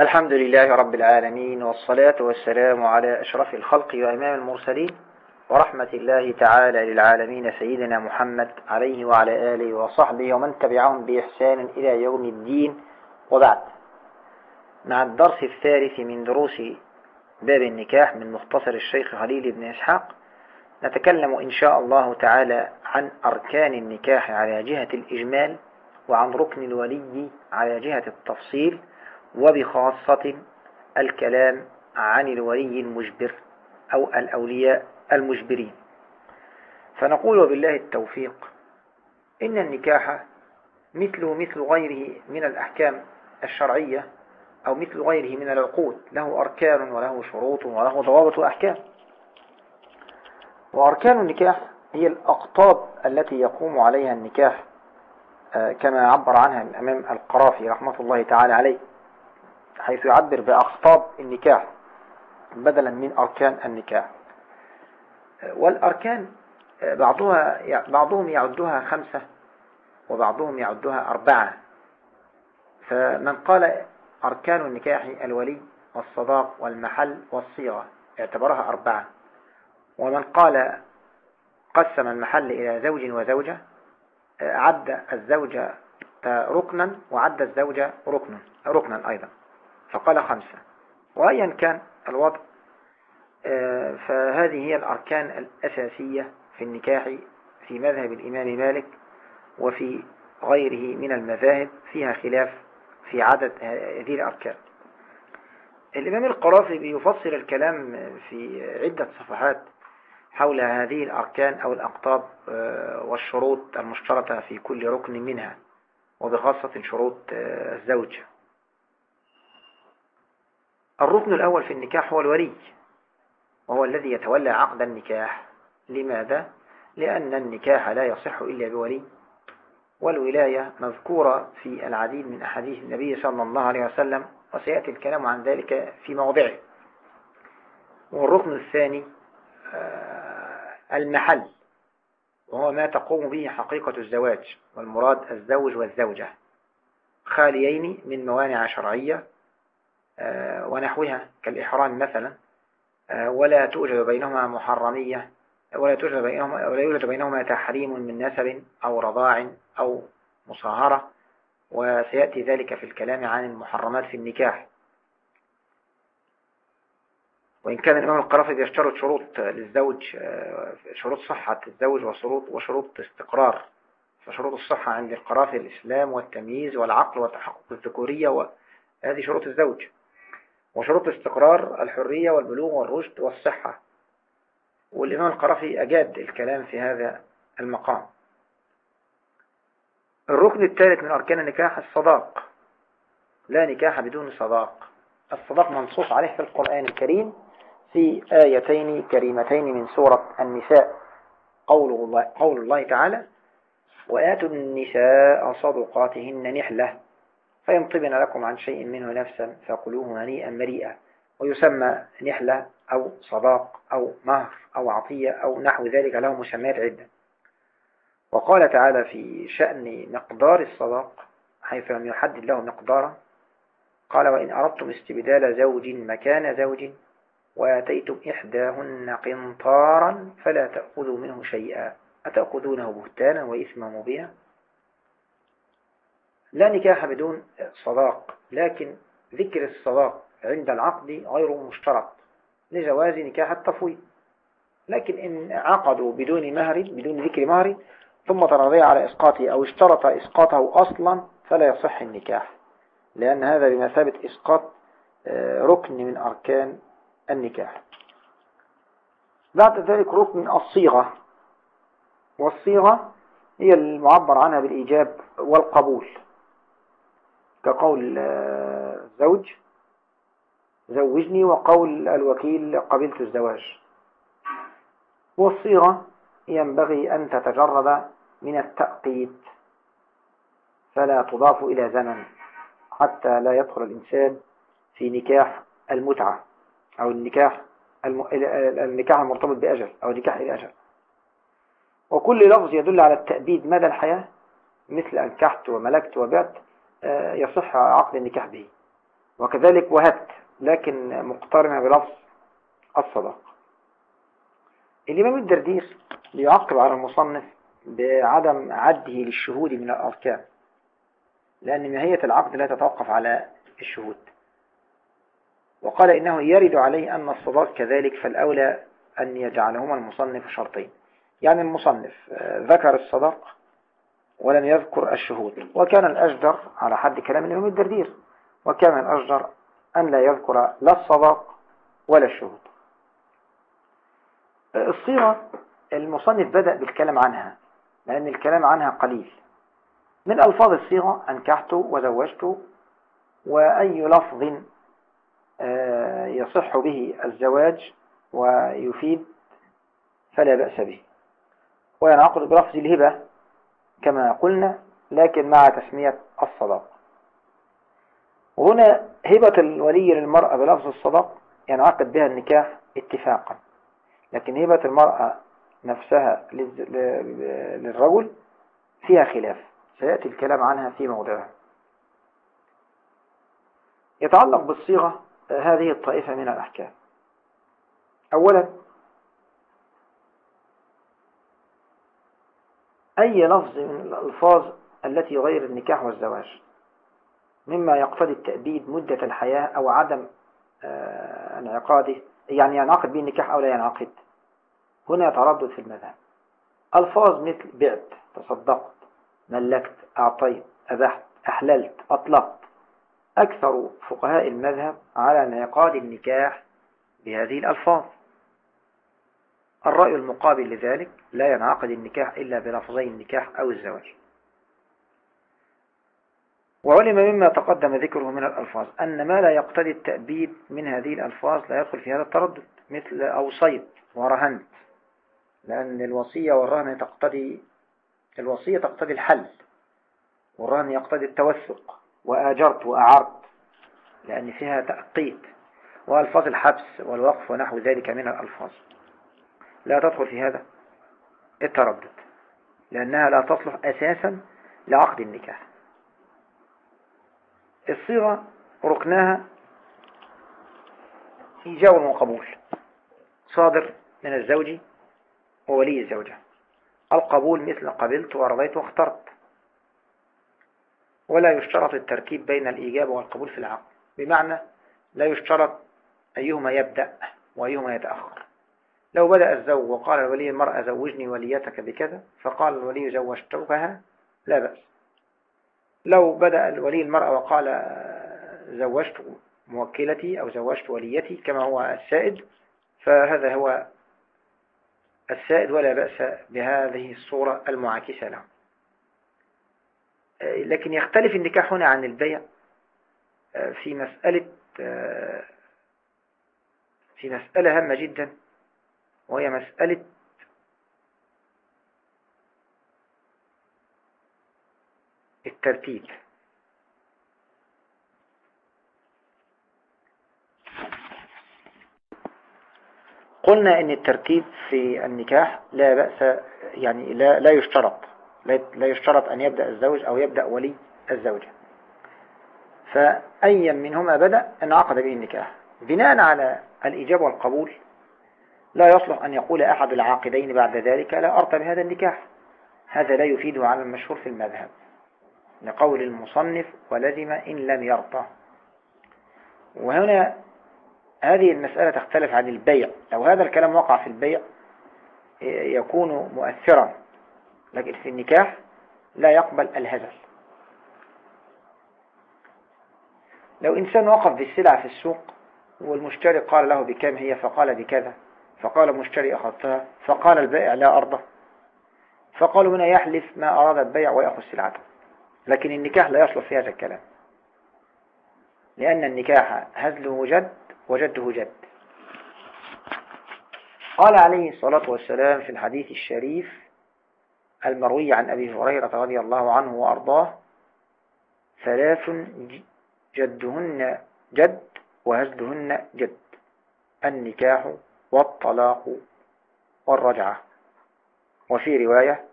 الحمد لله رب العالمين والصلاة والسلام على أشرف الخلق وإمام المرسلين ورحمة الله تعالى للعالمين سيدنا محمد عليه وعلى آله وصحبه ومن تبعهم بإحسان إلى يوم الدين. وبعد مع الدرس الثالث من دروس باب النكاح من مختصر الشيخ خليل بن إسحاق نتكلم إن شاء الله تعالى عن أركان النكاح على جهة الإجمال وعن ركن الولي على جهة التفصيل. وبخاصة الكلام عن الولي المجبر أو الأولياء المجبرين. فنقول وبالله التوفيق إن النكاح مثل مثل غيره من الأحكام الشرعية أو مثل غيره من العقود له أركان وله شروط وله ضوابط وأحكام. وأركان النكاح هي الأقطاب التي يقوم عليها النكاح آه، كما عبر عنها الأمام القرافي رحمة الله تعالى عليه. حيث يعبر بأقطاب النكاح بدلا من أركان النكاح. والأركان بعضها بعضهم يعدها خمسة وبعضهم يعدها أربعة. فمن قال أركان النكاح الولي والصداق والمحل والصيغة اعتبرها أربعة. ومن قال قسم المحل إلى زوج وزوجة عد الزوجة ركنا وعد الزوجة ركنا ركنا أيضا. فقال خمسة. وأيا كان الوضع آه، فهذه هي الأركان الأساسية في النكاح في مذهب الإمام مالك وفي غيره من المذاهب فيها خلاف في عدد هذه الأركان. الإمام القرافي بيفصل الكلام في عدة صفحات حول هذه الأركان أو الأقطاب آه، والشروط المشترطة في كل ركن منها وبخاصة شروط آه، الزوج الركن الأول في النكاح هو الولي وهو الذي يتولى عقد النكاح. لماذا؟ لأن النكاح لا يصح إلا بولي والولاية مذكورة في العديد من أحاديث النبي صلى الله عليه وسلم وسيأتي الكلام عن ذلك في موضعه. والركن الثاني آه، المحل وهو ما تقوم به حقيقة الزواج والمراد الزوج والزوجة. خاليين من موانع شرعية ونحوها كالإحرام مثلا آه، ولا توجد بينهما محرمية ولا توجد بينهما ولا يوجد بينهما تحريم من نسب أو رضاع أو مصاهرة وسيأتي ذلك في الكلام عن المحرمات في النكاح. وإن كان الإمام القرافي بيشترط شروط للزوج آه، شروط صحة الزوج وشروط وشروط استقرار فشروط الصحة عند القرافي الإسلام والتمييز والعقل والتحقق الذكورية وهذه شروط الزوج. وشروط استقرار الحرية والبلوغ والرشد والصحة. والإمام القرافي أجاد الكلام في هذا المقام. الركن الثالث من أركان النكاح الصداق. لا نكاح بدون صداق. الصداق منصوص عليه في القرآن الكريم في آيتين كريمتين من سورة النساء. قول الله, قول الله تعالى وآتوا النساء صدقاتهن نحلة. فينطبن لكم عن شيء منه نفسا فقلوه هنيئا مريئا ويسمى نحلة أو صداق أو مهر أو عطية أو نحو ذلك له مسميات عدة. وقال تعالى في شأن مقدار الصداق حيث لم يحدد له مقدارا قال وإن أردتم استبدال زوج مكان زوج وآتيتم إحداهن قنطارا فلا تأخذوا منه شيئا أتأخذونه بهتانا وإثما مبينا؟ لا نكاح بدون صداق لكن ذكر الصداق عند العقد غير مشترط لجواز نكاح التفويض. لكن إن عقدوا بدون مهر بدون ذكر مهر ثم ترضي على إسقاطه أو اشترط إسقاطه أصلا فلا يصح النكاح لأن هذا بمثابة إسقاط آه، ركن من أركان النكاح. بعد ذلك ركن الصيغة. والصيغة هي المعبر عنها بالإيجاب والقبول. كقول الزوج زوجني وقول الوكيل قبلت الزواج. والصيغة ينبغي أن تتجرد من التأقيت فلا تضاف إلى زمن حتى لا يدخل الإنسان في نكاح المتعة أو النكاح النكاح المرتبط بأجل أو نكاح إلى أجل. وكل لفظ يدل على التأبيد مدى الحياة مثل أنكحت وملكت وبعت آه، يصح عقد النكاح به. وكذلك وهت لكن مقترنة بلفظ الصداق الإمام الدردير يعقب على المصنف بعدم عده للشهود من الأركان لأن ماهية العقد لا تتوقف على الشهود. وقال إنه يرد عليه أن الصداق كذلك فالأولى أن يجعلهما المصنف شرطين. يعني المصنف آه، ذكر الصداق ولم يذكر الشهود. وكان الأجدر على حد كلام الإمام الدردير. وكان الأجدر أن لا يذكر لا الصداق ولا الشهود. الصيغة المصنف بدأ بالكلام عنها لأن الكلام عنها قليل. من ألفاظ الصيغة أنكحت وزوجت وأي لفظ آه، يصح به الزواج ويفيد فلا بأس به. وينعقد بلفظ الهبة. كما قلنا لكن مع تسمية الصداق وهنا هبة الولي للمرأة بلفظ الصداق ينعقد بها النكاح اتفاقا. لكن هبة المرأة نفسها للرجل فيها خلاف. سيأتي الكلام عنها في موضعها. يتعلق بالصيغة هذه الطائفة من الأحكام. أولا أي لفظ من الألفاظ التي غير النكاح والزواج مما يقتضي التأبيد مدة الحياة أو عدم آه، انعقاده يعني ينعقد به النكاح أو لا ينعقد. هنا تردد في المذهب. ألفاظ مثل بعت تصدقت ملكت أعطيت أبحت أحللت أطلقت أكثر فقهاء المذهب على انعقاد النكاح بهذه الألفاظ. الرأي المقابل لذلك لا ينعقد النكاح إلا بلفظي النكاح أو الزواج. وعلم مما تقدم ذكره من الألفاظ أن ما لا يقتضي التأبيد من هذه الألفاظ لا يدخل في هذا التردد مثل أوصيت ورهنت لأن الوصية والرهن تقتضي الوصية تقتضي الحل والرهن يقتضي التوثق وآجرت وأعرت لأن فيها تأقيت وألفاظ الحبس والوقف ونحو ذلك من الألفاظ. لا تدخل في هذا التردد لأنها لا تصلح أساسا لعقد النكاح. الصيغة ركناها إيجاب وقبول صادر من الزوج وولي الزوجة. القبول مثل قبلت ورضيت واخترت. ولا يشترط الترتيب بين الإيجاب والقبول في العقد بمعنى لا يشترط أيهما يبدأ وأيهما يتأخر. لو بدأ الزوج وقال الولي المرأة زوجني وليتك بكذا فقال الولي زوجتكها لا بأس. لو بدأ الولي المرأة وقال زوجت موكلتي أو زوجت وليتي كما هو السائد فهذا هو السائد ولا بأس بهذه الصورة المعاكسة له. لكن يختلف النكاح هنا عن البيع في مسألة في مسألة هامة جدا. وهي مسألة الترتيب. قلنا إن الترتيب في النكاح لا بأس يعني لا, لا يشترط لا يشترط أن يبدأ الزوج أو يبدأ ولي الزوجة فأيا منهما بدأ انعقد به النكاح بناء على الإجابة والقبول لا يصلح أن يقول أحد العاقدين بعد ذلك لا أرتب هذا النكاح. هذا لا يفيده على المشهور في المذهب. لقول المصنف ولزم إن لم يرضى. وهنا هذه المسألة تختلف عن البيع. لو هذا الكلام وقع في البيع يكون مؤثرا. لكن في النكاح لا يقبل الهزل. لو إنسان وقف بالسلعة في السوق والمشتري قال له بكم هي فقال بكذا فقال المشتري أخذتها فقال البائع لا أرضى. فقالوا هنا يحلف ما أراد البيع ويأخذ سلعته لكن النكاح لا يصلح في هذا الكلام. لأن النكاح هزله جد وجده جد. قال عليه الصلاة والسلام في الحديث الشريف المروي عن أبي هريرة رضي الله عنه وأرضاه ثلاث جدهن جد وهزلهن جد. النكاح والطلاق والرجعة. وفي رواية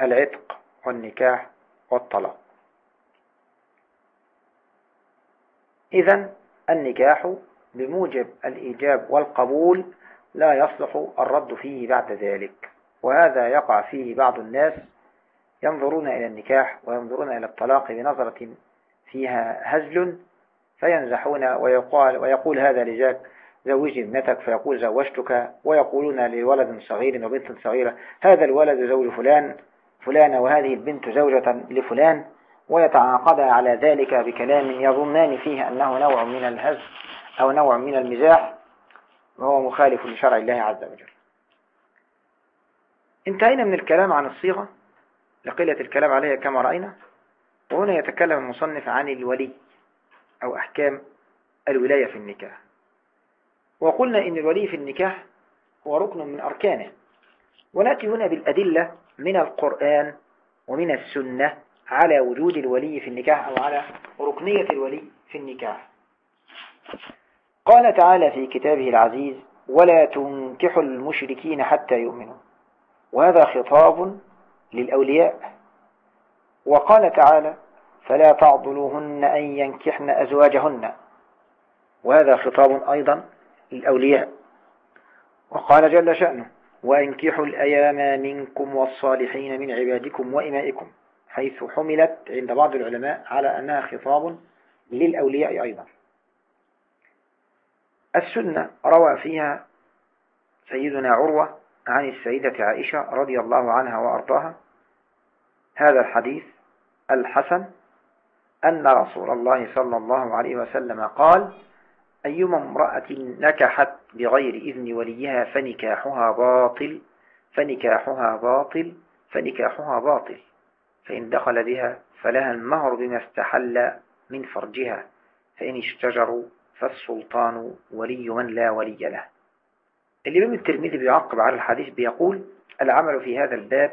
العتق والنكاح والطلاق. إذا النكاح بموجب الإيجاب والقبول لا يصلح الرد فيه بعد ذلك. وهذا يقع فيه بعض الناس ينظرون إلى النكاح وينظرون إلى الطلاق بنظرة فيها هزل فينزحون ويقال, ويقول هذا لذاك زوجي ابنتك فيقول زوجتك ويقولون لولد صغير وبنت صغيرة هذا الولد زوج فلان فلانة وهذه البنت زوجة لفلان ويتعاقد على ذلك بكلام يظنان فيه أنه نوع من الهز أو نوع من المزاح وهو مخالف لشرع الله عز وجل. انتهينا من الكلام عن الصيغة لقلة الكلام عليها كما رأينا وهنا يتكلم المصنف عن الولي أو أحكام الولاية في النكاح. وقلنا إن الولي في النكاح هو ركن من أركانه. ونأتي هنا بالأدلة من القرآن ومن السنة على وجود الولي في النكاح أو على ركنية الولي في النكاح. قال تعالى في كتابه العزيز ولا تنكحوا المشركين حتى يؤمنوا وهذا خطاب للأولياء. وقال تعالى فلا تعضلوهن أن ينكحن أزواجهن وهذا خطاب أيضا للأولياء. وقال جل شأنه وأنكحوا الأيام منكم والصالحين من عبادكم وإمائكم حيث حملت عند بعض العلماء على أنها خطاب للأولياء أيضا. السنة روى فيها سيدنا عروة عن السيدة عائشة رضي الله عنها وأرضاها هذا الحديث الحسن أن رسول الله صلى الله عليه وسلم قال أيما امرأة نكحت بغير إذن وليها فنكاحها باطل فنكاحها باطل فنكاحها باطل. فإن دخل بها فلها المهر بما استحل من فرجها. فإن اشتجروا فالسلطان ولي من لا ولي له. الإمام الترمذي بيعقب على الحديث بيقول العمل في هذا الباب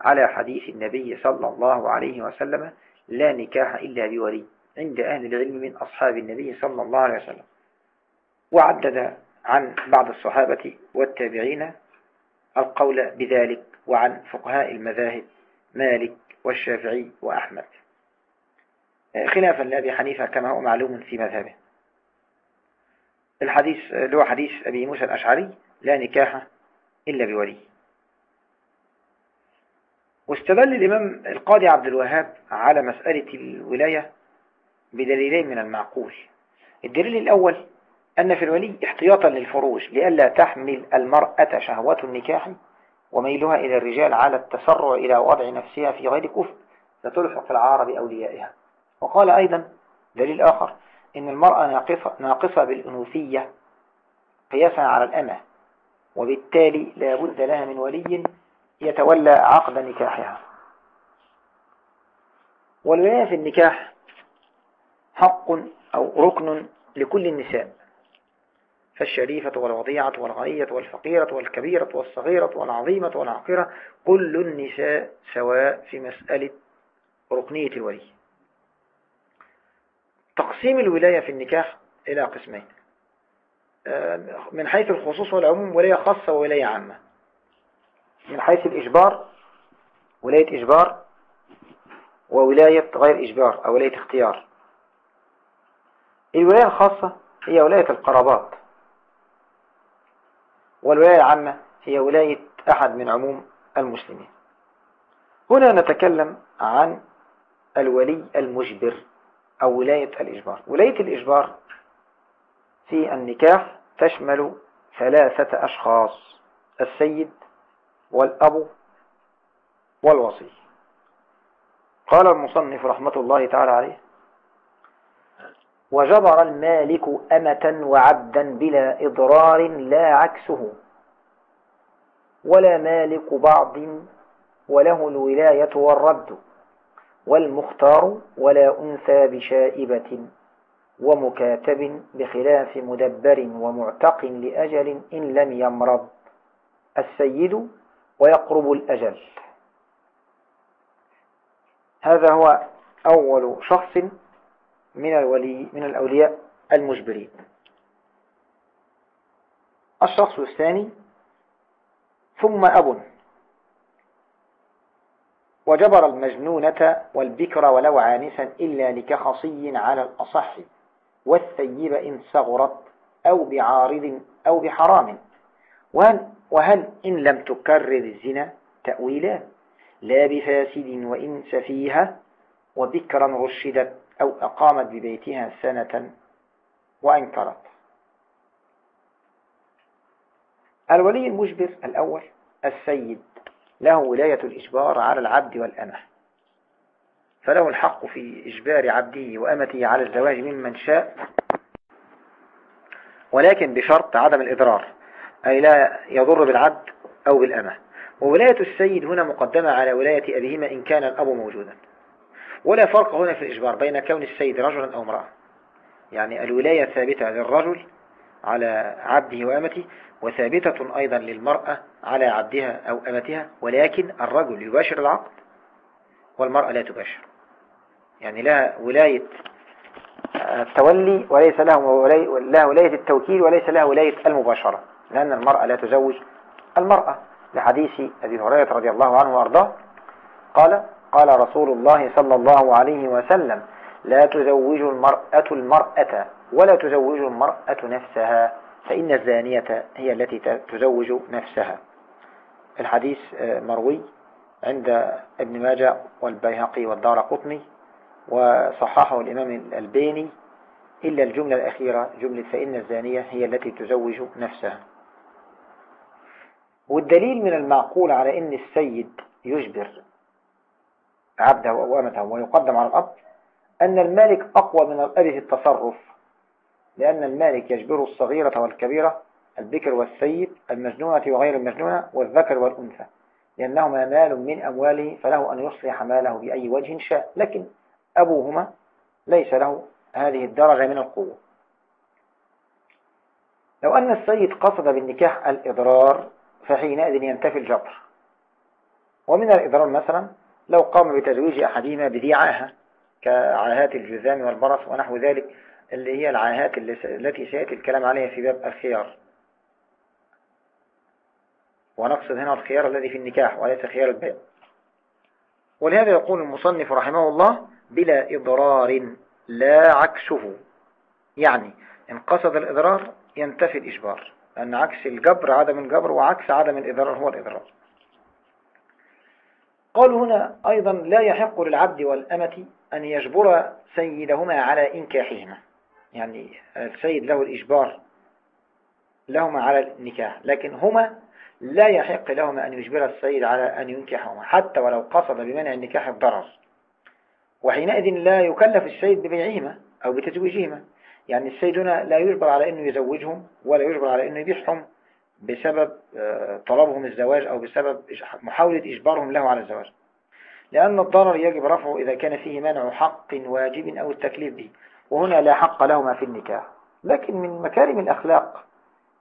على حديث النبي صلى الله عليه وسلم لا نكاح إلا بولي عند أهل العلم من أصحاب النبي صلى الله عليه وسلم. وعدد عن بعض الصحابة والتابعين القول بذلك وعن فقهاء المذاهب مالك والشافعي وأحمد. خلافا لأبي حنيفة كما هو معلوم في مذهبه. الحديث هو حديث أبي موسى الأشعري لا نكاح إلا بولي. واستدل الإمام القاضي عبد الوهاب على مسألة الولاية بدليلين من المعقول. الدليل الأول أن في الولي احتياطا للفروج لئلا تحمل المرأة شهوة النكاح وميلها إلى الرجال على التسرع إلى وضع نفسها في غير كفر فتلحق العار بأوليائها. وقال أيضا دليل آخر إن المرأة ناقصة, ناقصة بالأنوثية قياسا على الأمة وبالتالي لا بد لها من ولي يتولى عقد نكاحها. والولاية في النكاح حق أو ركن لكل النساء. فالشريفة والوضيعة والغنية والفقيرة والكبيرة والصغيرة والعظيمة والعقيرة كل النساء سواء في مسألة ركنية الولي. تقسيم الولاية في النكاح إلى قسمين. من حيث الخصوص والعموم ولاية خاصة وولاية عامة. من حيث الإجبار ولاية إجبار وولاية غير إجبار أو ولاية اختيار. الولاية الخاصة هي ولاية القرابات. والولاية العامة هي ولاية أحد من عموم المسلمين. هنا نتكلم عن الولي المجبر أو ولاية الإجبار. ولاية الإجبار في النكاح تشمل ثلاثة أشخاص السيد والأب والوصي. قال المصنف رحمة الله تعالى عليه وجبر المالك أمة وعبدا بلا إضرار لا عكسه ولا مالك بعض وله الولاية والرد والمختار ولا أنثى بشائبة ومكاتب بخلاف مدبر ومعتق لأجل إن لم يمرض السيد ويقرب الأجل. هذا هو أول شخص من الولي من الأولياء المجبرين. الشخص الثاني ثم أب. وجبر المجنونة والبكر ولو عانسا إلا لكخصي على الأصح والثيب إن صغرت أو بعارض أو بحرام. وهل, وهل إن لم تكرر الزنا تأويلان لا بفاسد وإن سفيها وذكرا رشدت أو أقامت ببيتها سنة وأنكرت. الولي المجبر الأول السيد له ولاية الإجبار على العبد والأمة. فله الحق في إجبار عبده وأمته على الزواج ممن شاء ولكن بشرط عدم الإضرار أي لا يضر بالعبد أو بالأمة. وولاية السيد هنا مقدمة على ولاية أبيهما إن كان الأب موجودا. ولا فرق هنا في الإجبار بين كون السيد رجلا أو امرأة. يعني الولاية ثابتة للرجل على عبده وأمته وثابتة أيضا للمرأة على عبدها أو أمتها ولكن الرجل يباشر العقد والمرأة لا تباشر. يعني لا ولاية التولي وليس له ولاية, التوكيل وليس له ولاية المباشرة لأن المرأة لا تزوج المرأة. لحديث أبي هريرة رضي الله عنه وأرضاه قال قال رسول الله صلى الله عليه وسلم لا تزوج المرأة المرأة ولا تزوج المرأة نفسها فإن الزانية هي التي تزوج نفسها. الحديث آه، مروي عند ابن ماجه والبيهقي والدار قطني وصححه الإمام الألباني إلا الجملة الأخيرة جملة فإن الزانية هي التي تزوج نفسها. والدليل من المعقول على أن السيد يجبر عبده أو أمته ويقدم على الأب أن المالك أقوى من الأب في التصرف لأن المالك يجبر الصغيرة والكبيرة البكر والسيد المجنونة وغير المجنونة والذكر والأنثى لأنهما مال من أمواله فله أن يصلح ماله بأي وجه شاء. لكن أبوهما ليس له هذه الدرجة من القوة. لو أن السيد قصد بالنكاح الإضرار فحينئذ ينتفي الجبر. ومن الإضرار مثلا لو قام بتزويج أحدهما عاهة كعاهات الجذام والبرص ونحو ذلك اللي هي العاهات التي سيأتي الكلام عليها في باب الخيار. ونقصد هنا الخيار الذي في النكاح وليس خيار البيع. ولهذا يقول المصنف رحمه الله بلا إضرار لا عكسه. يعني إن قصد الإضرار ينتفي الإجبار أن عكس الجبر عدم الجبر وعكس عدم الإضرار هو الإضرار. قال هنا أيضا لا يحق للعبد والأمة أن يجبر سيدهما على إنكاحهما. يعني السيد له الإجبار لهما على النكاح لكن هما لا يحق لهما أن يجبر السيد على أن ينكحهما حتى ولو قصد بمنع النكاح الضرر. وحينئذ لا يكلف السيد ببيعهما أو بتزويجهما. يعني السيد هنا لا يجبر على أنه يزوجهم ولا يجبر على أنه يبيعهم. بسبب آه، طلبهم الزواج أو بسبب محاولة إجبارهم له على الزواج. لأن الضرر يجب رفعه إذا كان فيه منع حق واجب أو التكليف به. وهنا لا حق لهما في النكاح. لكن من مكارم الأخلاق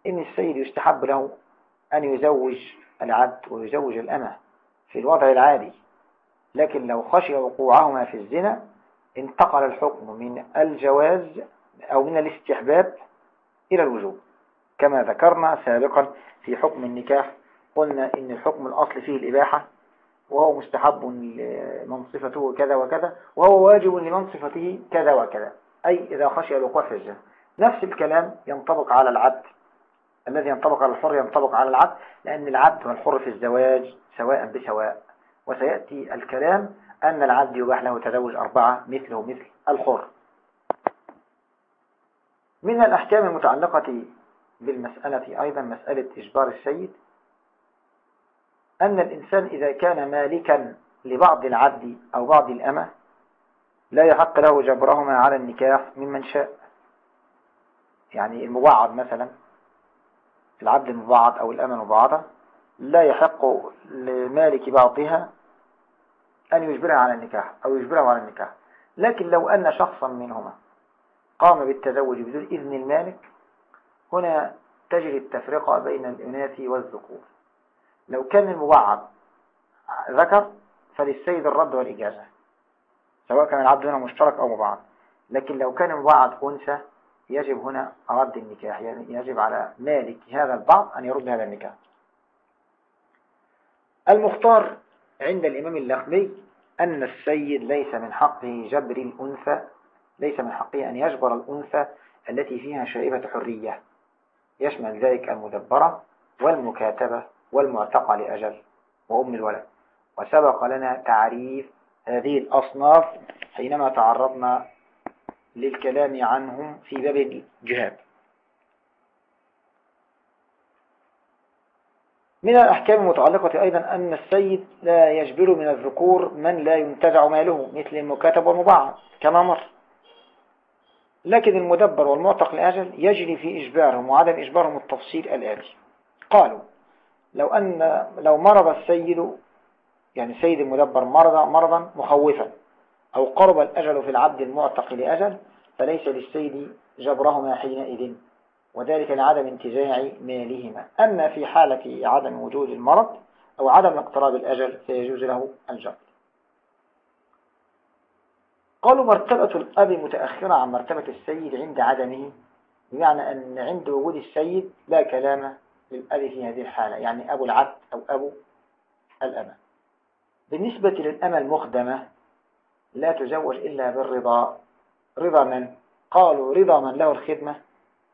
إن السيد يستحب له أن يزوج العبد ويزوج الأمة في الوضع العادي. لكن لو خشي وقوعهما في الزنا انتقل الحكم من الجواز أو من الاستحباب إلى الوجوب. كما ذكرنا سابقا في حكم النكاح قلنا إن الحكم الأصل فيه الإباحة وهو مستحب لمن صفته كذا وكذا وهو واجب لمن صفته كذا وكذا أي إذا خشي الوقوع في الزنا نفس الكلام ينطبق على العبد. الذي ينطبق على الحر ينطبق على العبد لأن العبد والحر في الزواج سواء بسواء. وسيأتي الكلام أن العبد يباح له تزوج أربعة مثله مثل الحر. من الأحكام المتعلقة بالمسألة أيضا مسألة إجبار السيد. أن الإنسان إذا كان مالكا لبعض العبد أو بعض الأمة لا يحق له جبرهما على النكاح ممن شاء. يعني المبعض مثلا العبد المبعض أو الأمة المبعضة لا يحق لمالك بعضها أن يجبرها على النكاح أو يجبره على النكاح. لكن لو أن شخصا منهما قام بالتزوج بدون إذن المالك هنا تجري التفرقة بين الإناث والذكور. لو كان المبعض ذكر فللسيد الرد والإجازة سواء كان العبد هنا مشترك أو مبعض. لكن لو كان مبعض أنثى يجب هنا رد النكاح يعني يجب على مالك هذا البعض أن يرد هذا النكاح. المختار عند الإمام اللخمي أن السيد ليس من حقه جبر الأنثى ليس من حقه أن يجبر الأنثى التي فيها شائبة حرية. يشمل ذلك المدبرة والمكاتبة والمعتقى لأجل وأم الولد. وسبق لنا تعريف هذه الأصناف حينما تعرضنا للكلام عنهم في باب الجهاد. من الأحكام المتعلقة أيضا أن السيد لا يجبر من الذكور من لا ينتزع ماله مثل المكاتب والمباعد كما مر. لكن المدبر والمعتق لأجل يجري في إجبارهم وعدم إجبارهم التفصيل الآتي. قالوا لو أن لو مرض السيد يعني سيد المدبر مرض مرضا مخوفا أو قرب الأجل في العبد المعتق لأجل فليس للسيد جبرهما حينئذ وذلك لعدم انتزاع مالهما. أما في حالة عدم وجود المرض أو عدم اقتراب الأجل فيجوز له الجبر. قالوا مرتبة الأب متأخرة عن مرتبة السيد عند عدمه بمعنى أن عند وجود السيد لا كلام للأب في هذه الحالة يعني أبو العبد أو أبو الأمة. بالنسبة للأمة المخدمة لا تزوج إلا بالرضا. رضا من؟ قالوا رضا من له الخدمة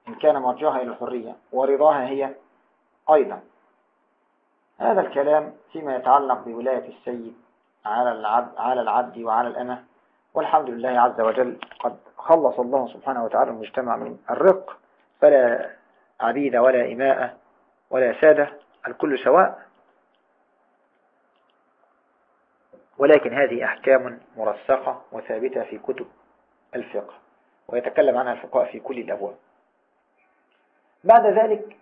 إن كان مرجعها إلى الحرية ورضاها هي أيضا. هذا الكلام فيما يتعلق بولاية السيد على العبد, على العبد وعلى الأمة. والحمد لله عز وجل قد خلص الله سبحانه وتعالى المجتمع من الرق فلا عبيد ولا إماء ولا سادة الكل سواء. ولكن هذه أحكام مرسخة وثابتة في كتب الفقه ويتكلم عنها الفقهاء في كل الأبواب. بعد ذلك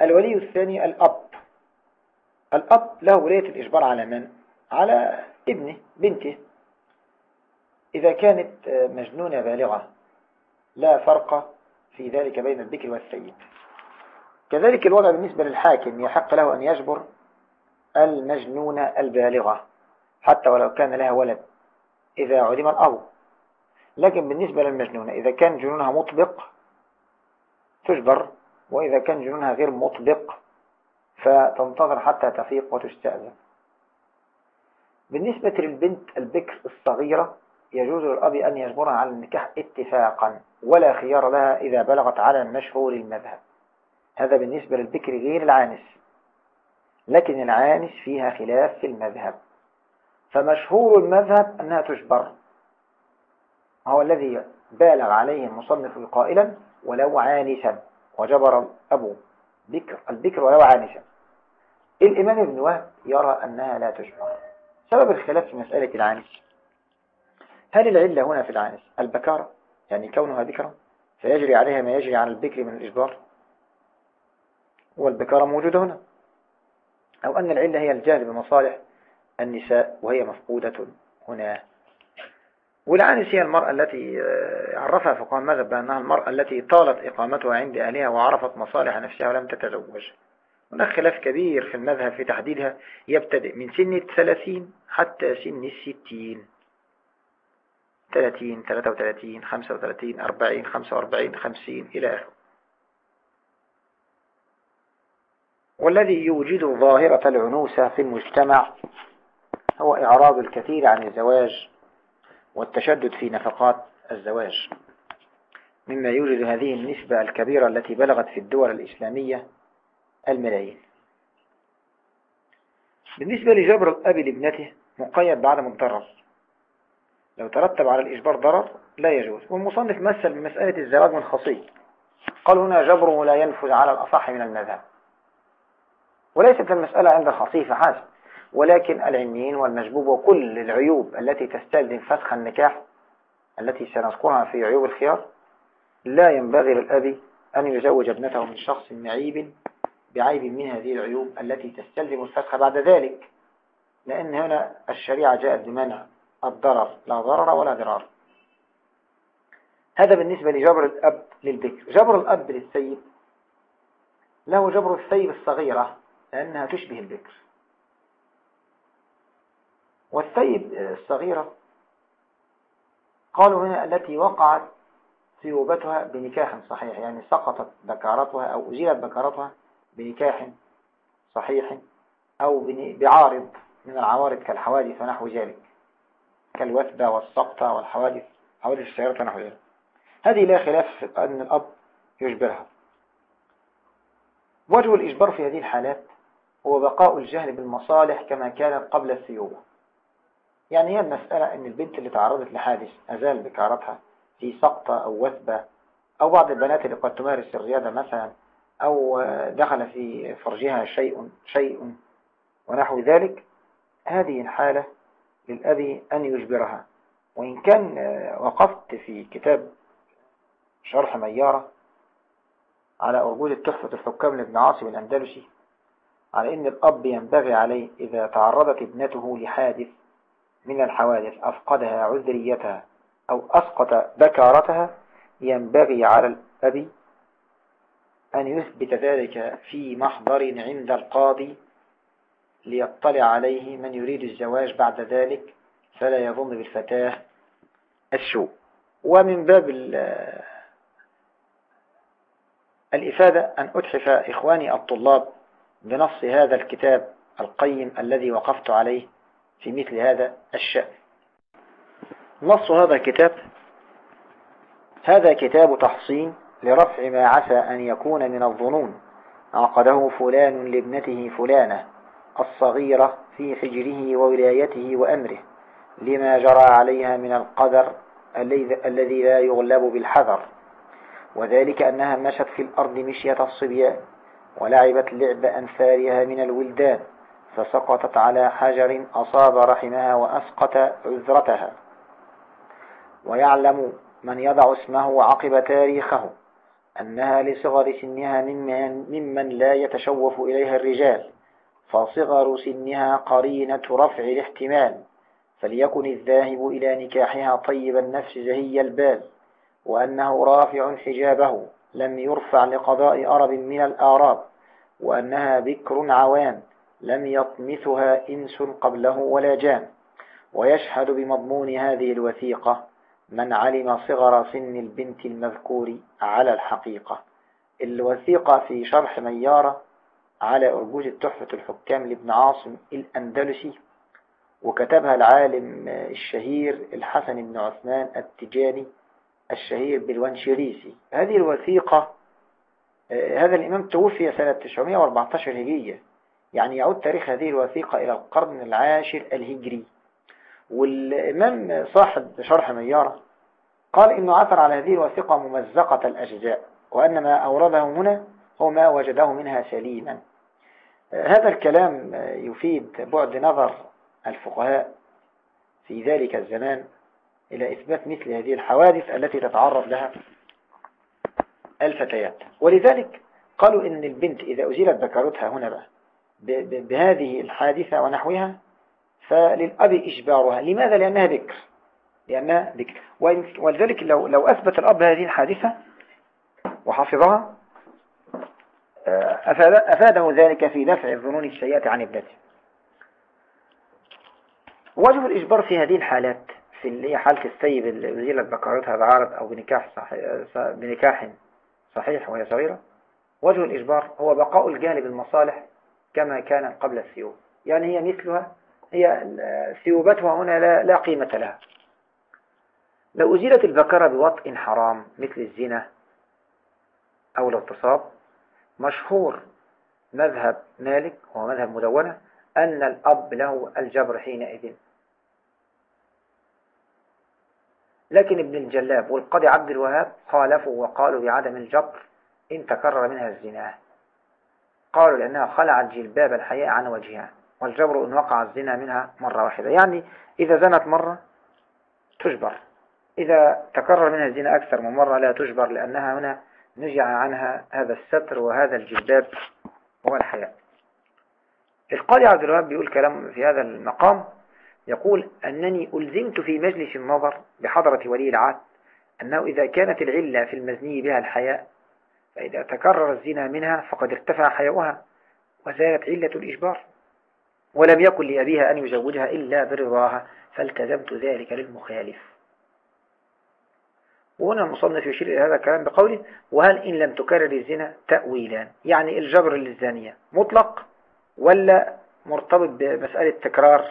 الولي الثاني الأب. الأب له ولاية الإجبار على من؟ على ابنه بنته. إذا كانت مجنونة بالغة لا فرق في ذلك بين الذكر والسيد. كذلك الوضع بالنسبة للحاكم يحق له أن يجبر المجنونة البالغة حتى ولو كان لها ولد إذا عدم الأب. لكن بالنسبة للمجنونة إذا كان جنونها مطبق تجبر وإذا كان جنونها غير مطبق فتنتظر حتى تفيق وتستأذن. بالنسبة للبنت البكر الصغيرة يجوز للأب أن يجبرها على النكاح اتفاقا ولا خيار لها إذا بلغت على المشهور المذهب. هذا بالنسبة للبكر غير العانس لكن العانس فيها خلاف في المذهب. فمشهور المذهب أنها تجبر. هو الذي بالغ عليه المصنف قائلا ولو عانسا وجبر الأبو بكر البكر ولو عانسا. الإمام ابن وهب يرى أنها لا تجبر. سبب الخلاف في مسألة العانس. هل العلة هنا في العانس؟ البكارة يعني كونها بكرة فيجري عليها ما يجري على البكر من الإجبار. والبكارة موجودة هنا. أو أن العلة هي الجهل بمصالح النساء وهي مفقودة هنا. والعنس هي المرأة التي آه، عرفها فقام مذهب بأنها المرأة التي طالت إقامتها عند أهلها وعرفت مصالح نفسها ولم تتزوج. هناك خلاف كبير في المذهب في تحديدها. يبتدئ من سن الثلاثين حتى سن الستين. ثلاثين ثلاثة وثلاثين خمسة وثلاثين أربعين خمسة وأربعين خمسين إلى آخره. والذي يوجد ظاهرة العنوسة في المجتمع هو إعراض الكثير عن الزواج والتشدد في نفقات الزواج. مما يوجد هذه النسبة الكبيرة التي بلغت في الدول الإسلامية الملايين. بالنسبة لجبر الأب لابنته مقيد بعدم الضرر لو ترتب على الإجبار ضرر لا يجوز. والمصنف مثل بمسألة الزواج من خصي قال هنا جبره لا ينفذ على الأصح من المذهب. وليست المسألة عند الخصي فحسب ولكن العنين والمجبوب وكل العيوب التي تستلزم فسخ النكاح التي سنذكرها في عيوب الخيار لا ينبغي للأب أن يزوج ابنته من شخص معيب بعيب من هذه العيوب التي تستلزم الفسخ بعد ذلك. لأن هنا الشريعة جاءت بمنع الضرر لا ضرر ولا ضرار. هذا بالنسبة لجبر الأب للبكر جبر الأب للسيد له جبر السيد الصغيرة لأنها تشبه البكر والسيد الصغيرة قالوا هنا التي وقعت ثيوبتها بنكاح صحيح يعني سقطت بكارتها أو أزيلت بكارتها بنكاح صحيح أو بعارض من العوارض كالحوادث ونحو ذلك. كالوثبة والسقطة والحوادث حوادث السيارة ذلك هذه لا خلاف أن الأب يجبرها. وجه الإجبار في هذه الحالات هو بقاء الجهل بالمصالح كما كانت قبل الثيوبة. يعني هي المسألة أن البنت اللي تعرضت لحادث أزال بكارتها في سقطة أو وثبة أو بعض البنات اللي قد تمارس الرياضة مثلا أو دخل في فرجها شيء شيء ونحو ذلك هذه الحالة للأبي أن يجبرها. وإن كان وقفت في كتاب شرح ميارة على وجود التحفة الحكام لابن عاصم الأندلسي على أن الأب ينبغي عليه إذا تعرضت ابنته لحادث من الحوادث أفقدها عذريتها أو أسقط بكارتها ينبغي على الأب أن يثبت ذلك في محضر عند القاضي ليطلع عليه من يريد الزواج بعد ذلك فلا يظن بالفتاة السوء. ومن باب الإفادة أن أتحف إخواني الطلاب بنص هذا الكتاب القيم الذي وقفت عليه في مثل هذا الشأن. نص هذا الكتاب هذا كتاب تحصين لرفع ما عسى أن يكون من الظنون. عقده فلان لابنته فلانة. الصغيرة في حجره وولايته وأمره لما جرى عليها من القدر الذي لا يغلب بالحذر. وذلك أنها مشت في الأرض مشية الصبيان ولعبت لعب أنفارها من الولدان فسقطت على حجر أصاب رحمها وأسقط عذرتها. ويعلم من يضع اسمه عقب تاريخه أنها لصغر سنها ممن لا يتشوف إليها الرجال. فصغر سنها قرينة رفع الاحتمال فليكن الذاهب إلى نكاحها طيب النفس زهي البال وأنه رافع حجابه لم يرفع لقضاء أرب من الآراب وأنها بكر عوام لم يطمثها إنس قبله ولا جان. ويشهد بمضمون هذه الوثيقة من علم صغر سن البنت المذكور على الحقيقة الوثيقة في شرح ميارة على أرجوز التحفة الحكام لابن عاصم الأندلسي وكتبها العالم الشهير الحسن بن عثمان التجاني الشهير بالوانشيريسي هذه الوثيقة آه، هذا الإمام توفي سنة 914 هجرية. يعني يعود تاريخ هذه الوثيقة إلى القرن العاشر الهجري. والإمام صاحب شرح ميارة قال إنه عثر على هذه الوثيقة ممزقة الأجزاء وأن ما أورده هنا هو ما وجده منها سليما. هذا الكلام يفيد بعد نظر الفقهاء في ذلك الزمان إلى إثبات مثل هذه الحوادث التي تتعرض لها الفتيات. ولذلك قالوا إن البنت إذا أزيلت ذكرتها هنا بقى بهذه الحادثة ونحوها فللأب إجبارها. لماذا؟ لأنها ذكر. لأنها ذكر. ولذلك لو, لو أثبت الأب هذه الحادثة وحفظها أفاده ذلك في دفع الظنون السيئة عن ابنته وجه الإجبار في هذه الحالات في اللي هي حالة السيب اللي أزيلت بكرتها بعرض أو بنكاح صحيح, بنكاح صحيح وهي صغيرة وجه الإجبار هو بقاء الجانب المصالح كما كان قبل السيوب. يعني هي مثلها هي ثيوبتها هنا لا, لا قيمة لها. لو أزيلت البكرة بوطء حرام مثل الزنا أو الاغتصاب مشهور مذهب مالك وهو مذهب مدونة أن الأب له الجبر حينئذ. لكن ابن الجلاب والقاضي عبد الوهاب خالفوا وقالوا بعدم الجبر إن تكرر منها الزنا. قالوا لأنها خلعت جلباب الحياء عن وجهها والجبر إن وقع الزنا منها مرة واحدة. يعني إذا زنت مرة تجبر إذا تكرر منها الزنا أكثر من مرة لا تجبر لأنها هنا نجع عنها هذا الستر وهذا الجلباب هو الحياء القاضي عبد الوهاب بيقول كلام في هذا المقام يقول أنني ألزمت في مجلس النظر بحضرة ولي العهد أنه إذا كانت العلة في المزني بها الحياء فإذا تكرر الزنا منها فقد ارتفع حياؤها وزالت علة الإجبار ولم يكن لأبيها أن يزوجها إلا برضاها فالتزمت ذلك للمخالف. وهنا المصنف يشير إلى هذا الكلام بقوله وهل إن لم تكرر الزنا تأويلان يعني الجبر للزانية مطلق ولا مرتبط بمسألة تكرار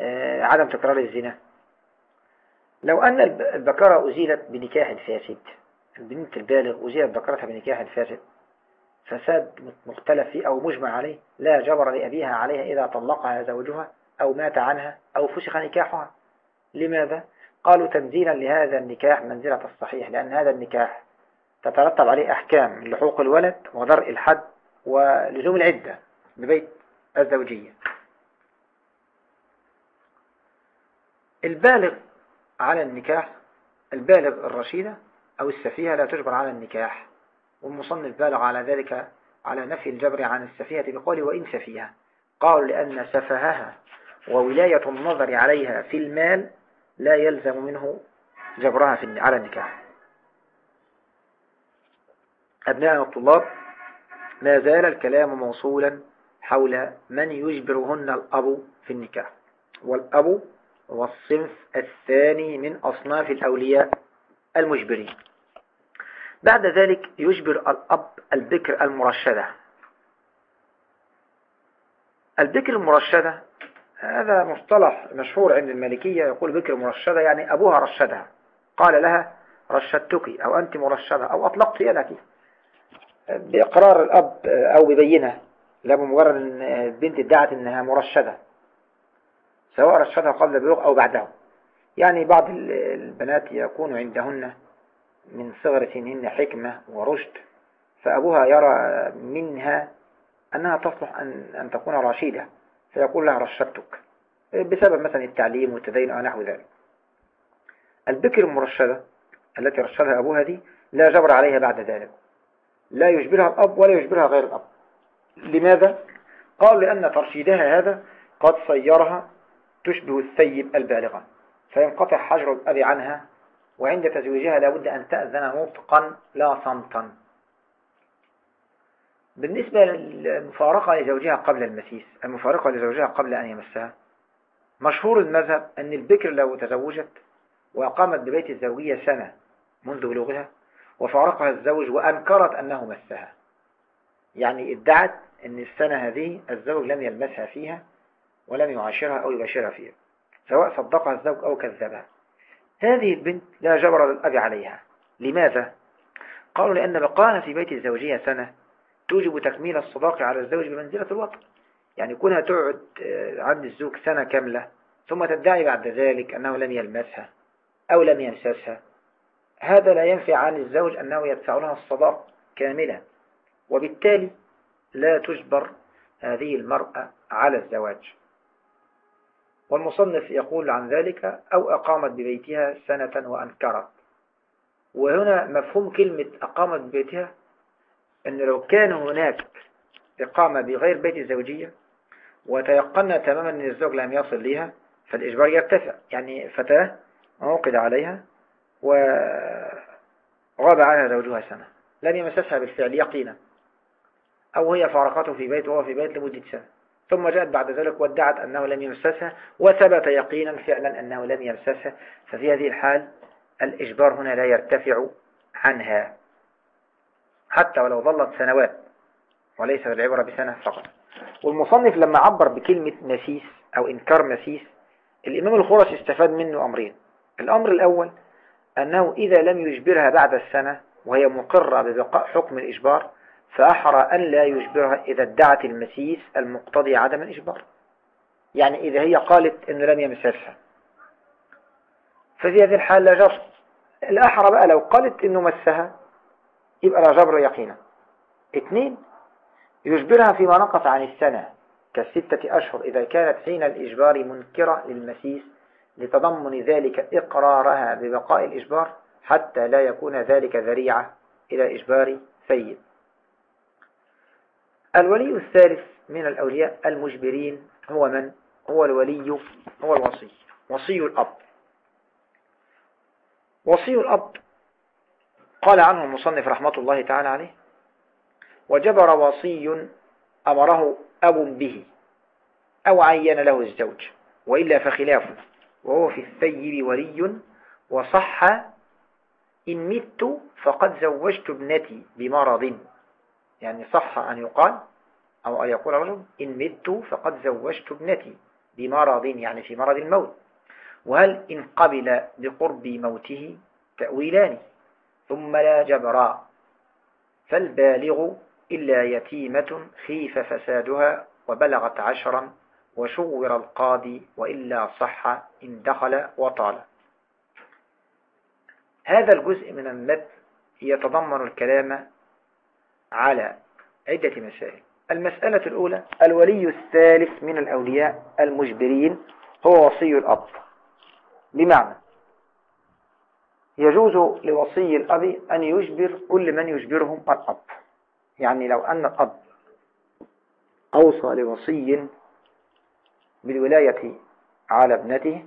آه، عدم تكرار الزنا لو أن البكرة أزيلت بنكاح فاسد البنت البالغ أزيلت بكرتها بنكاح فاسد فساد مختلف فيه أو مجمع عليه لا جبر لأبيها عليها إذا طلقها زوجها أو مات عنها أو فسخ نكاحها لماذا؟ قالوا تنزيلا لهذا النكاح منزلة الصحيح لأن هذا النكاح تترتب عليه أحكام لحوق الولد ودرء الحد ولزوم العدة ببيت الزوجية. البالغ على النكاح البالغ الرشيدة أو السفيهة لا تجبر على النكاح والمصنف بالغ على ذلك على نفي الجبر عن السفيهة بقوله وإن سفيهة قالوا لأن سفهها وولاية النظر عليها في المال لا يلزم منه جبرها في على النكاح. أبناء الطلاب ما زال الكلام موصولا حول من يجبرهن الأب في النكاح. والأب هو الصنف الثاني من أصناف الأولياء المجبرين. بعد ذلك يجبر الأب البكر المرشدة. البكر المرشدة هذا مصطلح مشهور عند المالكية يقول بكر مرشدة يعني أبوها رشدها. قال لها رشدتك أو أنت مرشدة أو أطلقت يدك. بإقرار الأب أو ببينة لا بمجرد أن البنت ادعت أنها مرشدة سواء رشدها قبل البلوغ أو بعده. يعني بعض البنات يكون عندهن من صغر سنهن حكمة ورشد فأبوها يرى منها أنها تصلح أن, أن تكون رشيدة. فيقول لها رشدتك. بسبب مثلا التعليم والتدين أو نحو ذلك. البكر المرشدة التي رشدها أبوها دي لا جبر عليها بعد ذلك. لا يجبرها الأب ولا يجبرها غير الأب. لماذا؟ قال لأن ترشيدها هذا قد صيرها تشبه الثيب البالغة فينقطع حجر الأب عنها وعند تزويجها لابد أن تأذن نطقا لا صمتا. بالنسبة للمفارقة لزوجها قبل المسيس المفارقة لزوجها قبل أن يمسها. مشهور المذهب أن البكر لو تزوجت وأقامت ببيت الزوجية سنة منذ بلوغها وفارقها الزوج وأنكرت أنه مسها. يعني ادعت أن السنة هذه الزوج لم يلمسها فيها ولم يعاشرها أو يباشرها فيها سواء صدقها الزوج أو كذبها. هذه البنت لا جبر للأب عليها. لماذا؟ قالوا لأن بقانا في بيت الزوجية سنة توجب تكميل الصداق على الزوج بمنزلة الوطن. يعني كونها تقعد آه، عند الزوج سنة كاملة ثم تدعي بعد ذلك أنه لم يلمسها أو لم يمسسها هذا لا ينفي عن الزوج أنه يدفع لها الصداق كاملا. وبالتالي لا تجبر هذه المرأة على الزواج. والمصنف يقول عن ذلك أو أقامت ببيتها سنة وأنكرت. وهنا مفهوم كلمة أقامت ببيتها أن لو كان هناك إقامة بغير بيت الزوجية وتيقنا تماما أن الزوج لم يصل لها فالإجبار يرتفع يعني فتاة عقد عليها وغاب عنها زوجها سنة. لم يمسسها بالفعل يقينا. أو هي فارقته في بيت وهو في بيت لمدة سنة. ثم جاءت بعد ذلك وادعت أنه لم يمسسها وثبت يقينا فعلا أنه لم يمسسها. ففي هذه الحال الإجبار هنا لا يرتفع عنها. حتى ولو ظلت سنوات وليس العبرة بسنة فقط. والمصنف لما عبر بكلمة مسيس أو إنكار مسيس الإمام الخرش استفاد منه أمرين. الأمر الأول أنه إذا لم يجبرها بعد السنة وهي مقرة ببقاء حكم الإجبار فأحرى أن لا يجبرها إذا ادعت المسيس المقتضي عدم الإجبار. يعني إذا هي قالت أنه لم يمسسها ففي هذه الحال لا الأحرى بقى لو قالت أنه مسها يبقى لا جبر يقينا. اثنين يجبرها فيما نقص عن السنة كالستة أشهر إذا كانت حين الإجبار منكرة للمسيس لتضمن ذلك إقرارها ببقاء الإجبار حتى لا يكون ذلك ذريعة إلى إجبار سيد. الولي الثالث من الأولياء المجبرين هو من؟ هو الولي هو الوصي وصي الأب. وصي الأب قال عنه المصنف رحمة الله تعالى عليه وجبر وصي أمره أب به أو عين له الزوج وإلا فخلافه وهو في الثيب ولي وصح إن مت فقد زوجت ابنتي بمرض يعني صح أن يقال أو أن يقول رجل إن مت فقد زوجت ابنتي بمرض يعني في مرض الموت وهل إن قبل بقرب موته تأويلان؟ ثم لا جبرا فالبالغ إلا يتيمة خيف فسادها وبلغت عشرا وشور القاضي وإلا صح إن دخل وطال. هذا الجزء من المد يتضمن الكلام على عدة مسائل. المسألة الأولى الولي الثالث من الأولياء المجبرين هو وصي الأب. بمعنى يجوز لوصي الأب أن يجبر كل من يجبرهم الأب. يعني لو أن الأب أوصى لوصي بالولاية على ابنته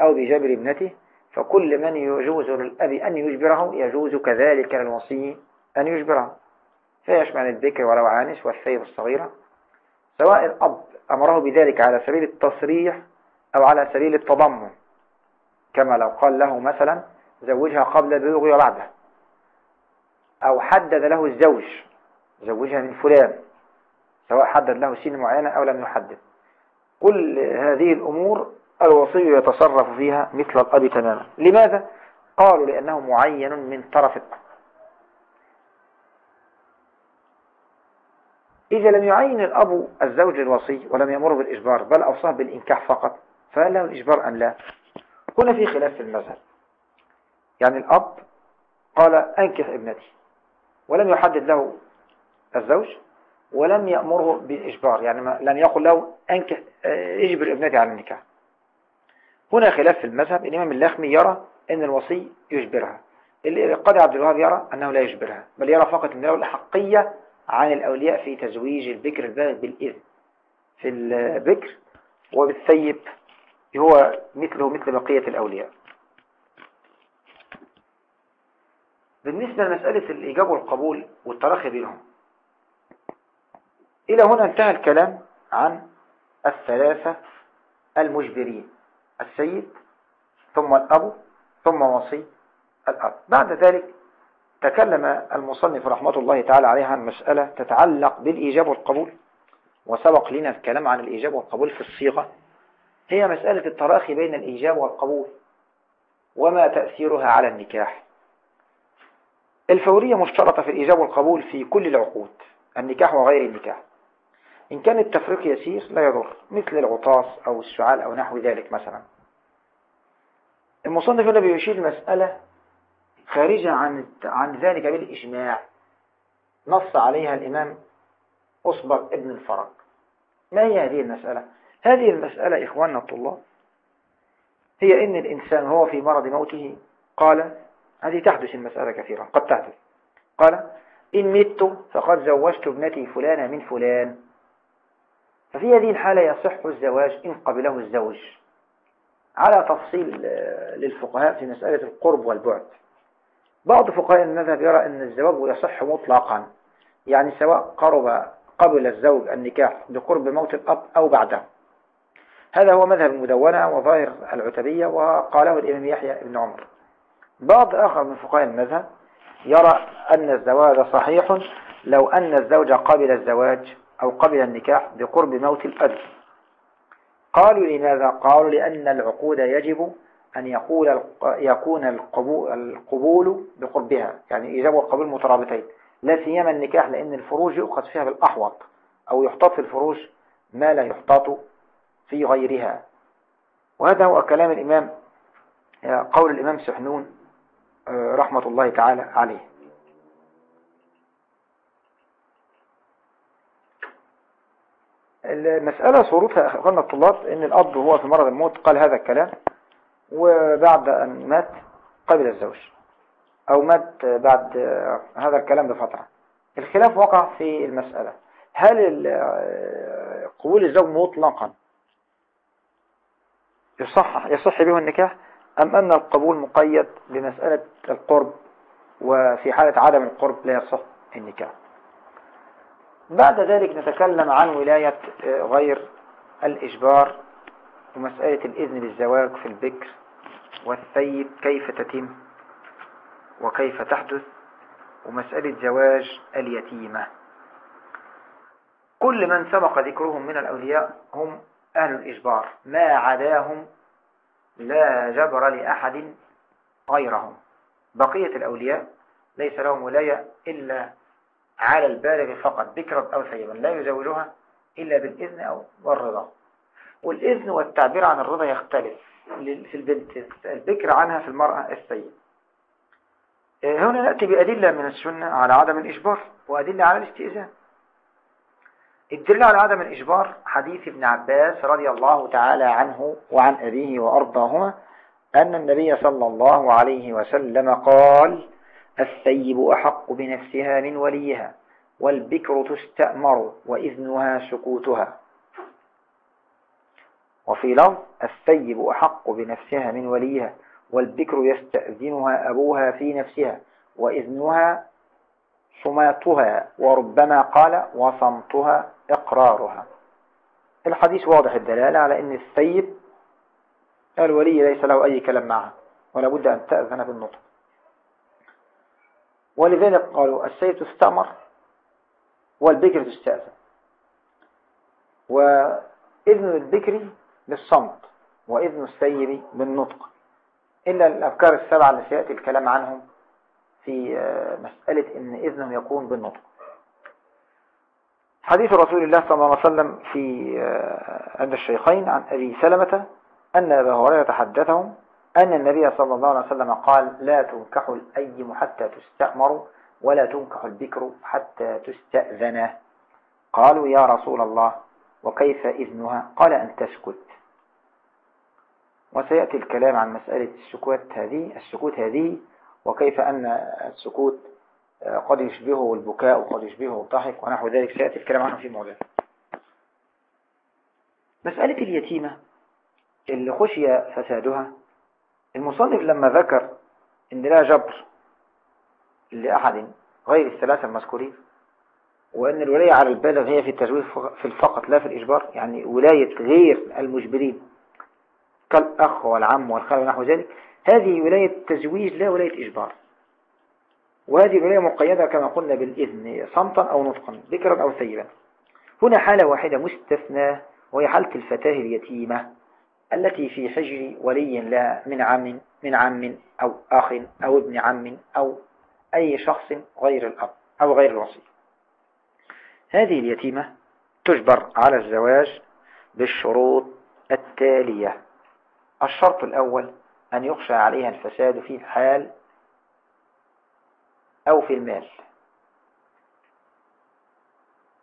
أو بجبر ابنته فكل من يجوز للأب أن يجبره يجوز كذلك للوصي أن يجبره. فيشمل الذكر ولو عانس والثيب الصغيرة سواء الأب أمره بذلك على سبيل التصريح أو على سبيل التضمن كما لو قال له مثلا زوجها قبل البلوغ وبعده أو حدد له الزوج زوجها من فلان سواء حدد له سن معينة أو لم يحدد. كل هذه الأمور الوصي يتصرف فيها مثل الأب تماما. لماذا؟ قالوا لأنه معين من طرف الأب. إذا لم يعين الأب الزوج الوصي ولم يمر بالإجبار بل أوصاه بالإنكاح فقط فهل له الإجبار أم لا؟ هنا في خلاف في المذهب. يعني الأب قال أنكح ابنتي. ولم يحدد له الزوج ولم يأمره بالإجبار يعني لم يقل له أنكح اجبر ابنتي على النكاح. هنا خلاف في المذهب الإمام اللخمي يرى أن الوصي يجبرها. القاضي عبد الوهاب يرى أنه لا يجبرها بل يرى فقط أن له الحقية عن الأولياء في تزويج البكر البالغ بالإذن. في البكر وبالثيب هو مثله مثل بقية الأولياء. بالنسبة لمسألة الإجابة والقبول والتراخي بينهم. إلى هنا انتهى الكلام عن الثلاثة المجبرين السيد ثم الأب ثم وصي الأب. بعد ذلك تكلم المصنف رحمة الله تعالى عليها عن مسألة تتعلق بالإيجاب والقبول وسبق لنا الكلام عن الإيجاب والقبول في الصيغة. هي مسألة التراخي بين الإيجاب والقبول وما تأثيرها على النكاح. الفورية مشترطة في الإيجاب والقبول في كل العقود النكاح وغير النكاح. إن كان التفريق يسير لا يضر مثل العطاس أو السعال أو نحو ذلك مثلا. المصنف هنا بيشير مسألة خارجة عن عن ذلك بالإجماع نص عليها الإمام أصبر ابن الفرج ما هي هذه المسألة؟ هذه المسألة إخواننا الطلاب هي إن الإنسان هو في مرض موته قال هذه تحدث المسألة كثيرا قد تحدث. قال إن مت فقد زوجت ابنتي فلانة من فلان. ففي هذه الحالة يصح الزواج إن قبله الزوج. على تفصيل آه، للفقهاء في مسألة القرب والبعد. بعض فقهاء المذهب يرى أن الزواج يصح مطلقا يعني سواء قرب قبل الزوج النكاح بقرب موت الأب أو بعده. هذا هو مذهب المدونة وظاهر العتبية وقاله الإمام يحيى بن عمر. بعض آخر من فقهاء المذهب يرى أن الزواج صحيح لو أن الزوج قبل الزواج أو قبل النكاح بقرب موت الأب قالوا لماذا؟ قالوا لأن العقود يجب أن يقول يكون القبول بقربها يعني إيجاب والقبول مترابطين لا سيما النكاح لأن الفروج يؤخذ فيها بالأحوط أو يحتاط في الفروج ما لا يحتاط في غيرها وهذا هو كلام الإمام قول الإمام سحنون رحمة الله تعالى عليه. المسألة صورتها أخوانا الطلاب إن الأب هو في مرض الموت قال هذا الكلام وبعد أن مات قبل الزوج أو مات بعد هذا الكلام بفترة. الخلاف وقع في المسألة. هل قبول الزوج مطلقا؟ يصح يصح به النكاح؟ أم أن القبول مقيد بمسألة القرب وفي حالة عدم القرب لا يصح النكاح. بعد ذلك نتكلم عن ولاية غير الإجبار ومسألة الإذن بالزواج في البكر والثيب كيف تتم وكيف تحدث ومسألة زواج اليتيمة. كل من سبق ذكرهم من الأولياء هم أهل الإجبار ما عداهم لا جبر لأحد غيرهم. بقية الأولياء ليس لهم ولاية إلا على البالغ فقط ذكرا أو ثيبا لا يزوجها إلا بالإذن أو والرضا. والإذن والتعبير عن الرضا يختلف في البنت الذكر عنها في المرأة السيد هنا نأتي بأدلة من السنة على عدم الإجبار وأدلة على الاستئذان. الدليل على عدم الإجبار حديث ابن عباس رضي الله تعالى عنه وعن أبيه وأرضاهما أن النبي صلى الله عليه وسلم قال السيب أحق بنفسها من وليها والبكر تستأمر وإذنها سكوتها. وفي لفظ السيب أحق بنفسها من وليها والبكر يستأذنها أبوها في نفسها وإذنها صماتها وربما قال وصمتها إقرارها. الحديث واضح الدلالة على أن السيد الولي ليس له أي كلام معها ولا بد أن تأذن بالنطق. ولذلك قالوا السيد تستأمر والبكر تستأذن. وإذن البكر بالصمت وإذن السيد بالنطق إلا الأفكار السبعة اللي سيأتي الكلام عنهم في آه، مسألة إن إذنهم يكون بالنطق. حديث رسول الله صلى الله عليه وسلم في آه، عند الشيخين عن أبي سلمة أن أبا هريرة حدثهم أن النبي صلى الله عليه وسلم قال لا تنكح الأيم حتى تستأمر ولا تنكح البكر حتى تستأذن قالوا يا رسول الله وكيف إذنها؟ قال أن تسكت وسيأتي الكلام عن مسألة السكوت هذه السكوت هذه وكيف أن السكوت قد يشبهه البكاء وقد يشبهه الضحك ونحو ذلك. سيأتي الكلام عنه في موضوع مسألة اليتيمة اللي خشي فسادها. المصنف لما ذكر إن لا جبر لأحد غير الثلاثة المذكورين وأن الولاية على البالغ هي في التجويز في الفقط لا في الإجبار يعني ولاية غير المجبرين كالأخ والعم والخال ونحو ذلك هذه ولاية تزويج لا ولاية إجبار. وهذه الولاية مقيدة كما قلنا بالإذن صمتا أو نطقا ذكرا أو سيبا. هنا حالة واحدة مستثنى وهي حالة الفتاة اليتيمة التي في حجر ولي لا من عم من عم أو أخ أو ابن عم أو أي شخص غير الأب أو غير الوصي. هذه اليتيمة تجبر على الزواج بالشروط التالية. الشرط الأول أن يخشى عليها الفساد في الحال أو في المال.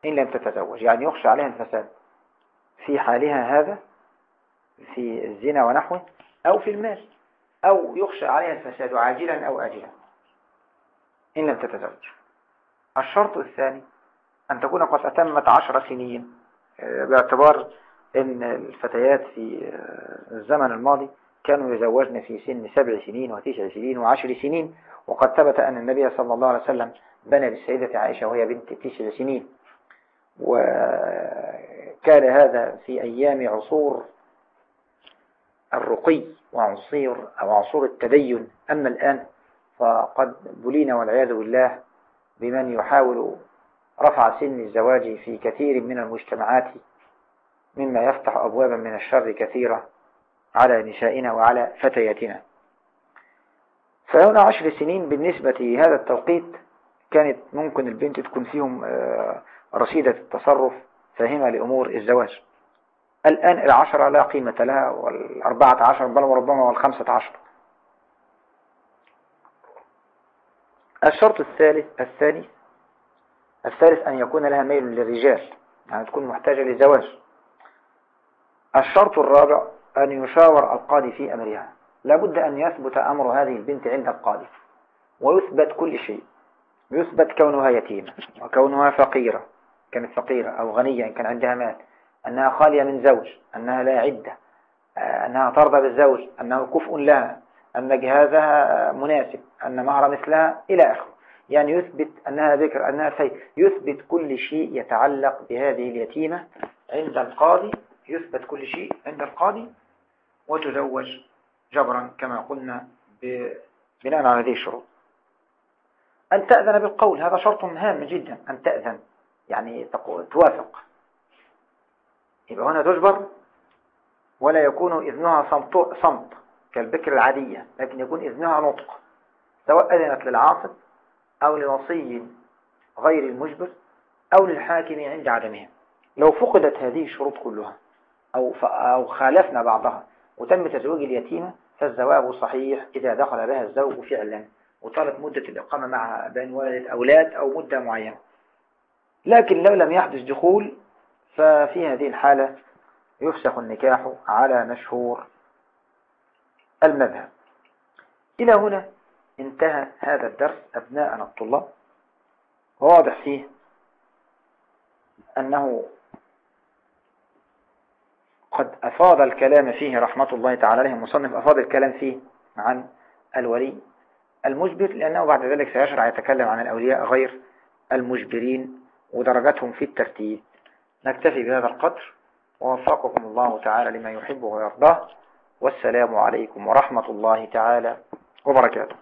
إن لم تتزوج يعني يخشى عليها الفساد في حالها هذا في الزنا ونحوه أو في المال أو يخشى عليها الفساد عاجلا أو آجلا. إن لم تتزوج. الشرط الثاني أن تكون قد أتمت عشر سنين. باعتبار أن الفتيات في الزمن الماضي كانوا يزوجن في سن سبع سنين وتسع سنين وعشر سنين. وقد ثبت أن النبي صلى الله عليه وسلم بنى بالسيدة عائشة وهي بنت تسع سنين. وكان هذا في أيام عصور الرقي وعصير أو عصور التدين. أما الآن فقد بلينا والعياذ بالله بمن يحاول رفع سن الزواج في كثير من المجتمعات مما يفتح أبوابا من الشر كثيرة. على نسائنا وعلى فتياتنا. فهنا عشر سنين بالنسبة لهذا التوقيت كانت ممكن البنت تكون فيهم آه، رشيدة التصرف فاهمة لأمور الزواج. الآن العشرة لا قيمة لها والأربعة عشر بل وربما والخمسة عشر. الشرط الثالث الثاني الثالث أن يكون لها ميل للرجال يعني تكون محتاجة للزواج. الشرط الرابع أن يشاور القاضي في أمرها. لابد أن يثبت أمر هذه البنت عند القاضي. ويثبت كل شيء. يثبت كونها يتيمة وكونها فقيرة. كانت فقيرة أو غنية إن كان عندها مال. أنها خالية من زوج. أنها لا عدة. أنها ترضى بالزوج. أنه كفء لها. أن جهازها مناسب. أن مهر مثلها إلى آخره. يعني يثبت أنها ذكر أنها سيد يثبت كل شيء يتعلق بهذه اليتيمة عند القاضي. يثبت كل شيء عند القاضي. وتزوج جبرا كما قلنا بناء على هذه الشروط. أن تأذن بالقول هذا شرط هام جدا أن تأذن يعني توافق. يبقى هنا تجبر ولا يكون إذنها صمت, صمت كالبكر العادية لكن يكون إذنها نطق سواء أذنت للعاصب أو لوصي غير المجبر أو للحاكم عند عدمها. لو فقدت هذه الشروط كلها أو, أو خالفنا بعضها وتم تزويج اليتيمة فالزواج صحيح إذا دخل بها الزوج فعلا وطالت مدة الإقامة مع بين والدة أولاد أو مدة معينة. لكن لو لم يحدث دخول ففي هذه الحالة يفسخ النكاح على مشهور المذهب. إلى هنا انتهى هذا الدرس أبناءنا الطلاب. واضح فيه أنه قد أفاض الكلام فيه رحمة الله تعالى عليه. المصنف أفاض الكلام فيه عن الولي المجبر لأنه بعد ذلك سيشرع يتكلم عن الأولياء غير المجبرين ودرجتهم في الترتيب نكتفي بهذا القدر ووفقكم الله تعالى لما يحب ويرضاه. والسلام عليكم ورحمة الله تعالى وبركاته.